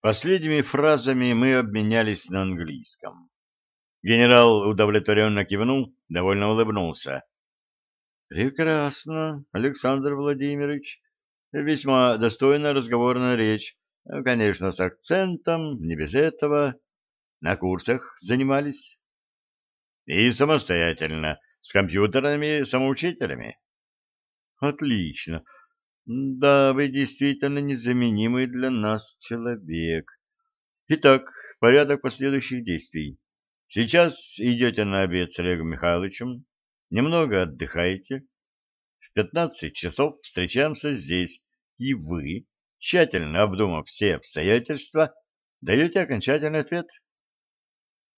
Последними фразами мы обменялись на английском. Генерал удовлетворенно кивнул, довольно улыбнулся. Прекрасно, Александр Владимирович. Весьма достойная разговорная речь. Конечно, с акцентом, не без этого. На курсах занимались? И самостоятельно, с компьютерными самоучителями. Отлично. Да, вы действительно незаменимый для нас человек. Итак, порядок последующих действий. Сейчас идете на обед с Олегом Михайловичем, немного отдыхаете. В пятнадцать часов встречаемся здесь, и вы, тщательно обдумав все обстоятельства, даете окончательный ответ.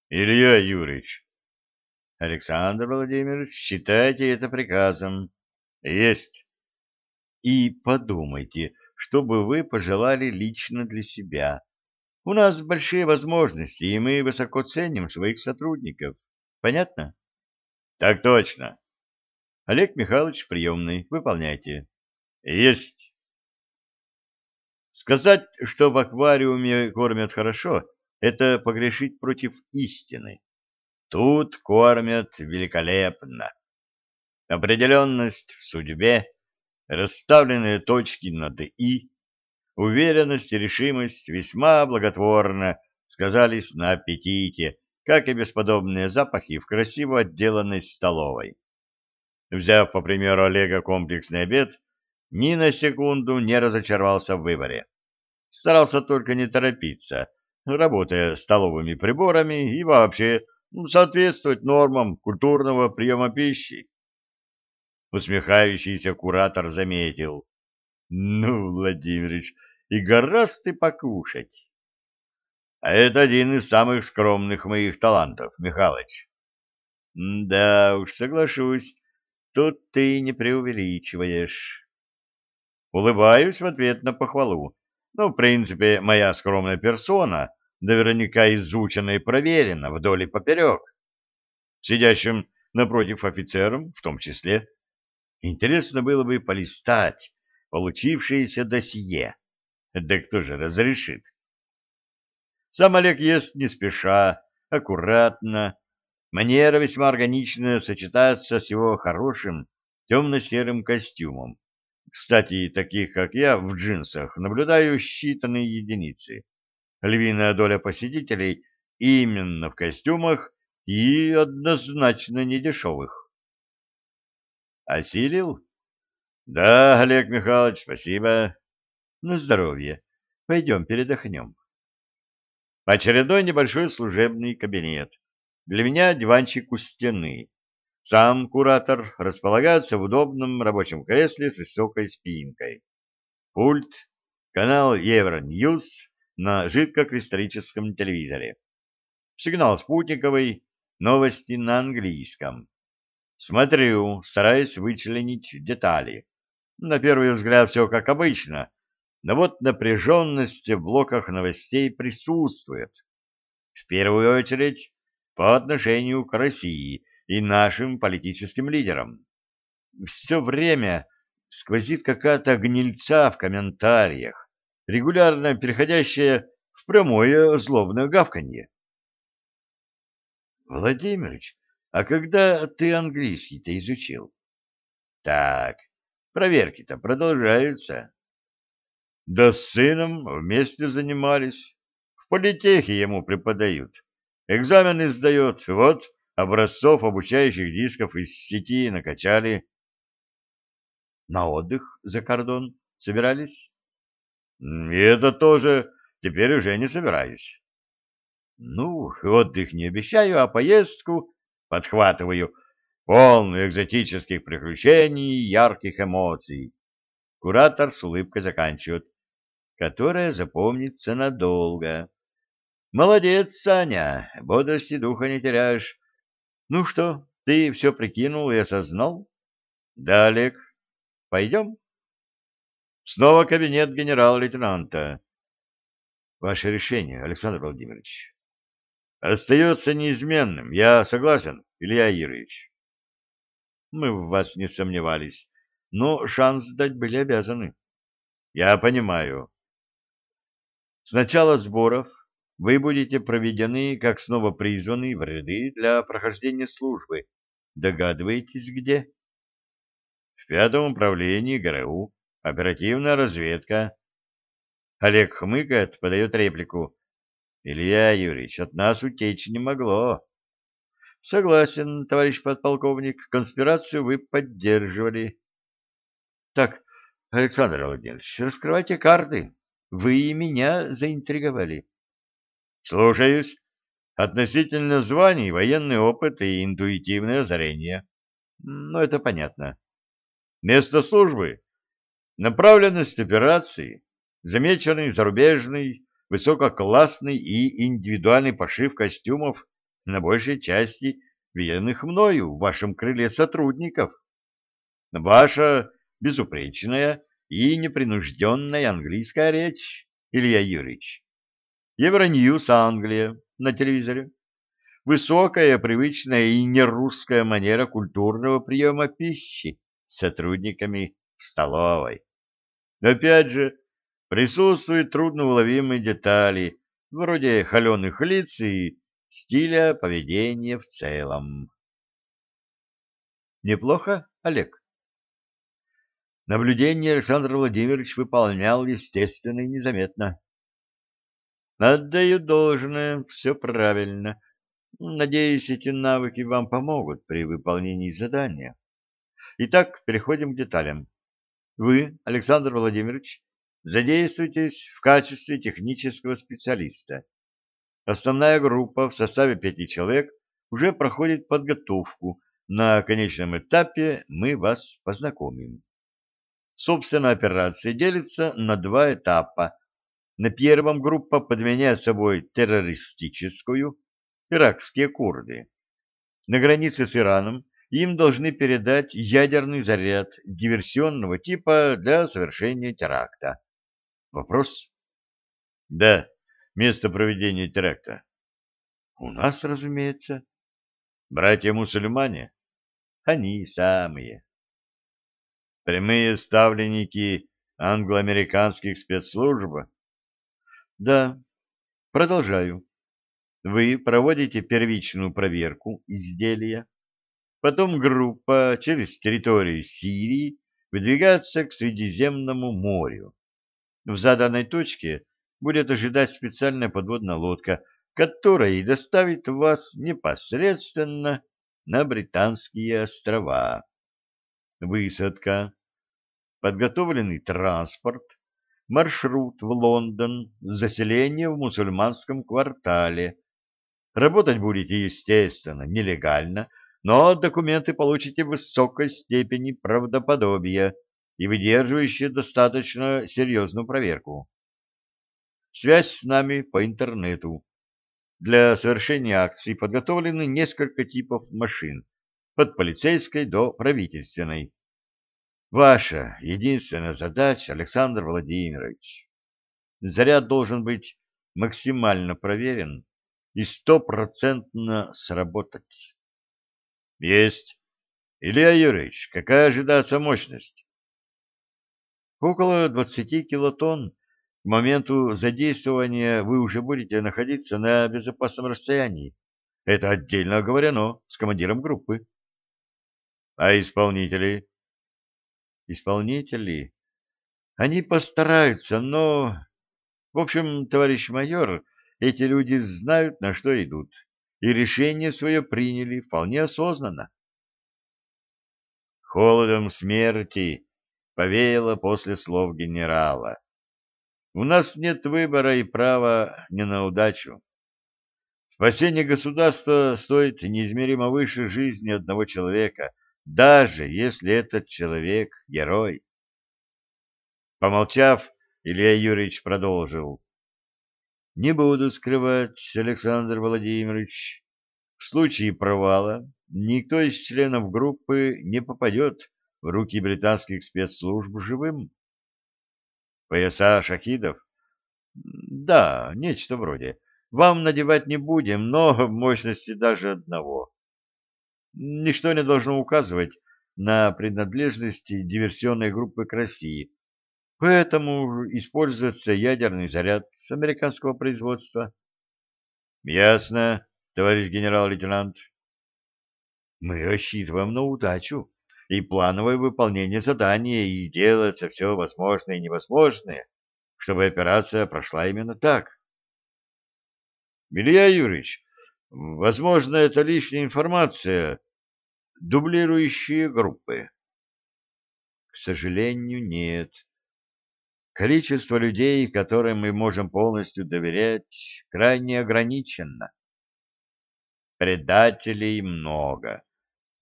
Илья Юрьевич. Александр Владимирович, считайте это приказом. Есть. И подумайте, что бы вы пожелали лично для себя. У нас большие возможности, и мы высоко ценим своих сотрудников. Понятно? Так точно. Олег Михайлович приемный. Выполняйте. Есть. Сказать, что в аквариуме кормят хорошо, это погрешить против истины. Тут кормят великолепно. Определенность в судьбе, расставленные точки над «и», уверенность и решимость весьма благотворно сказались на аппетите, как и бесподобные запахи в красиво отделанной столовой. Взяв, по примеру Олега, комплексный обед, ни на секунду не разочаровался в выборе. Старался только не торопиться, работая столовыми приборами и вообще ну, соответствовать нормам культурного приема пищи. Усмехающийся куратор заметил. Ну, Владимирович, и гораздо ты покушать. А это один из самых скромных моих талантов, Михалыч. Да уж, соглашусь, тут ты не преувеличиваешь. Улыбаюсь в ответ на похвалу. Ну, в принципе, моя скромная персона наверняка изучена и проверена вдоль и поперек. Сидящим напротив офицером в том числе. Интересно было бы полистать получившееся досье. Да кто же разрешит? Сам Олег ест не спеша, аккуратно. Манера весьма органичная сочетается с его хорошим темно-серым костюмом. Кстати, таких, как я, в джинсах наблюдаю считанные единицы. Львиная доля посетителей именно в костюмах и однозначно недешевых. Осилил? Да, Олег Михайлович, спасибо. На здоровье. Пойдем передохнем. Очередной небольшой служебный кабинет. Для меня диванчик у стены. Сам куратор располагается в удобном рабочем кресле с высокой спинкой. Пульт, канал Евроньюз на жидкокристаллическом телевизоре. Сигнал спутниковый, новости на английском. Смотрю, стараясь вычленить детали. На первый взгляд все как обычно, но вот напряженность в блоках новостей присутствует. В первую очередь по отношению к России и нашим политическим лидерам. Все время сквозит какая-то гнильца в комментариях, регулярно переходящая в прямое злобное гавканье. Владимирович, а когда ты английский-то изучил? Так, проверки-то продолжаются. Да с сыном вместе занимались. В политехе ему преподают. Экзамены сдает. Вот образцов обучающих дисков из сети накачали. На отдых за кордон собирались? И это тоже теперь уже не собираюсь. Ну, отдых не обещаю, а поездку подхватываю, полную экзотических приключений и ярких эмоций. Куратор с улыбкой заканчивает, которая запомнится надолго. Молодец, Саня, бодрости духа не теряешь. Ну что, ты все прикинул и осознал? Да, Олег, пойдем? Снова кабинет генерал-лейтенанта. Ваше решение, Александр Владимирович остается неизменным. Я согласен, Илья Юрьевич. Мы в вас не сомневались, но шанс дать были обязаны. Я понимаю. С начала сборов вы будете проведены как снова призваны в ряды для прохождения службы. Догадываетесь, где? В пятом управлении ГРУ. Оперативная разведка. Олег хмыкает, подает реплику. Илья Юрьевич, от нас утечь не могло. Согласен, товарищ подполковник, конспирацию вы поддерживали. Так, Александр Владимирович, раскрывайте карты. Вы и меня заинтриговали. Слушаюсь. Относительно званий, военный опыт и интуитивное озарение. Ну, это понятно. Место службы. Направленность операции. Замеченный зарубежный, высококлассный и индивидуальный пошив костюмов на большей части виденных мною в вашем крыле сотрудников. Ваша безупречная и непринужденная английская речь, Илья Юрьевич. Евроньюз Англия на телевизоре. Высокая, привычная и нерусская манера культурного приема пищи сотрудниками в столовой. Опять же, присутствуют трудноуловимые детали, вроде холеных лиц и стиля поведения в целом. Неплохо, Олег? Наблюдение Александр Владимирович выполнял естественно и незаметно. Отдаю должное, все правильно. Надеюсь, эти навыки вам помогут при выполнении задания. Итак, переходим к деталям. Вы, Александр Владимирович, задействуйтесь в качестве технического специалиста. Основная группа в составе пяти человек уже проходит подготовку. На конечном этапе мы вас познакомим. Собственно, операция делится на два этапа. На первом группа подменяет собой террористическую, иракские курды. На границе с Ираном им должны передать ядерный заряд диверсионного типа для совершения теракта. Вопрос? Да, место проведения теракта. У нас, разумеется. Братья-мусульмане? Они самые. Прямые ставленники англо-американских спецслужб? Да. Продолжаю. Вы проводите первичную проверку изделия, потом группа через территорию Сирии выдвигается к Средиземному морю. В заданной точке будет ожидать специальная подводная лодка, которая и доставит вас непосредственно на Британские острова. Высадка, подготовленный транспорт, маршрут в Лондон, заселение в мусульманском квартале. Работать будете, естественно, нелегально, но документы получите в высокой степени правдоподобия и выдерживающие достаточно серьезную проверку. Связь с нами по интернету. Для совершения акций подготовлены несколько типов машин, от полицейской до правительственной. Ваша единственная задача, Александр Владимирович. Заряд должен быть максимально проверен и стопроцентно сработать. Есть. Илья Юрьевич, какая ожидается мощность? Около 20 килотонн. К моменту задействования вы уже будете находиться на безопасном расстоянии. Это отдельно оговорено с командиром группы. А исполнители? Исполнители? Они постараются, но... В общем, товарищ майор, эти люди знают, на что идут, и решение свое приняли вполне осознанно. Холодом смерти повеяло после слов генерала. У нас нет выбора и права не на удачу. Спасение государства стоит неизмеримо выше жизни одного человека, даже если этот человек — герой. Помолчав, Илья Юрьевич продолжил. Не буду скрывать, Александр Владимирович, в случае провала никто из членов группы не попадет в руки британских спецслужб живым. Пояса шахидов? Да, нечто вроде. Вам надевать не будем, но мощности даже одного. Ничто не должно указывать на принадлежности диверсионной группы к России. Поэтому используется ядерный заряд с американского производства. Ясно, товарищ генерал-лейтенант. Мы рассчитываем на удачу и плановое выполнение задания и делается все возможное и невозможное, чтобы операция прошла именно так. Илья Юрьевич, возможно, это лишняя информация, дублирующие группы. К сожалению, нет. Количество людей, которым мы можем полностью доверять, крайне ограничено. Предателей много.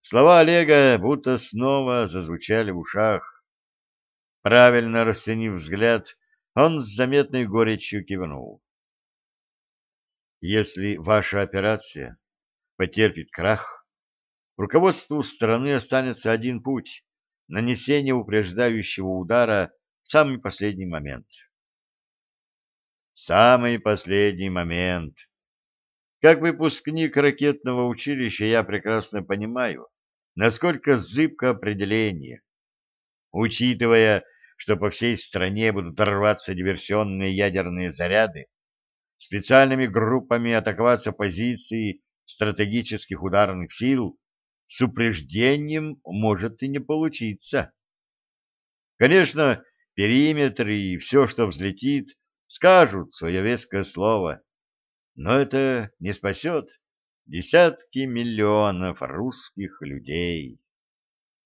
Слова Олега будто снова зазвучали в ушах. Правильно расценив взгляд, он с заметной горечью кивнул. Если ваша операция потерпит крах, руководству страны останется один путь — нанесение упреждающего удара в самый последний момент. Самый последний момент. Как выпускник ракетного училища я прекрасно понимаю, насколько зыбко определение. Учитывая, что по всей стране будут рваться диверсионные ядерные заряды, специальными группами атаковаться позиции стратегических ударных сил, с упреждением может и не получиться. Конечно, периметры и все, что взлетит, скажут свое веское слово, но это не спасет десятки миллионов русских людей.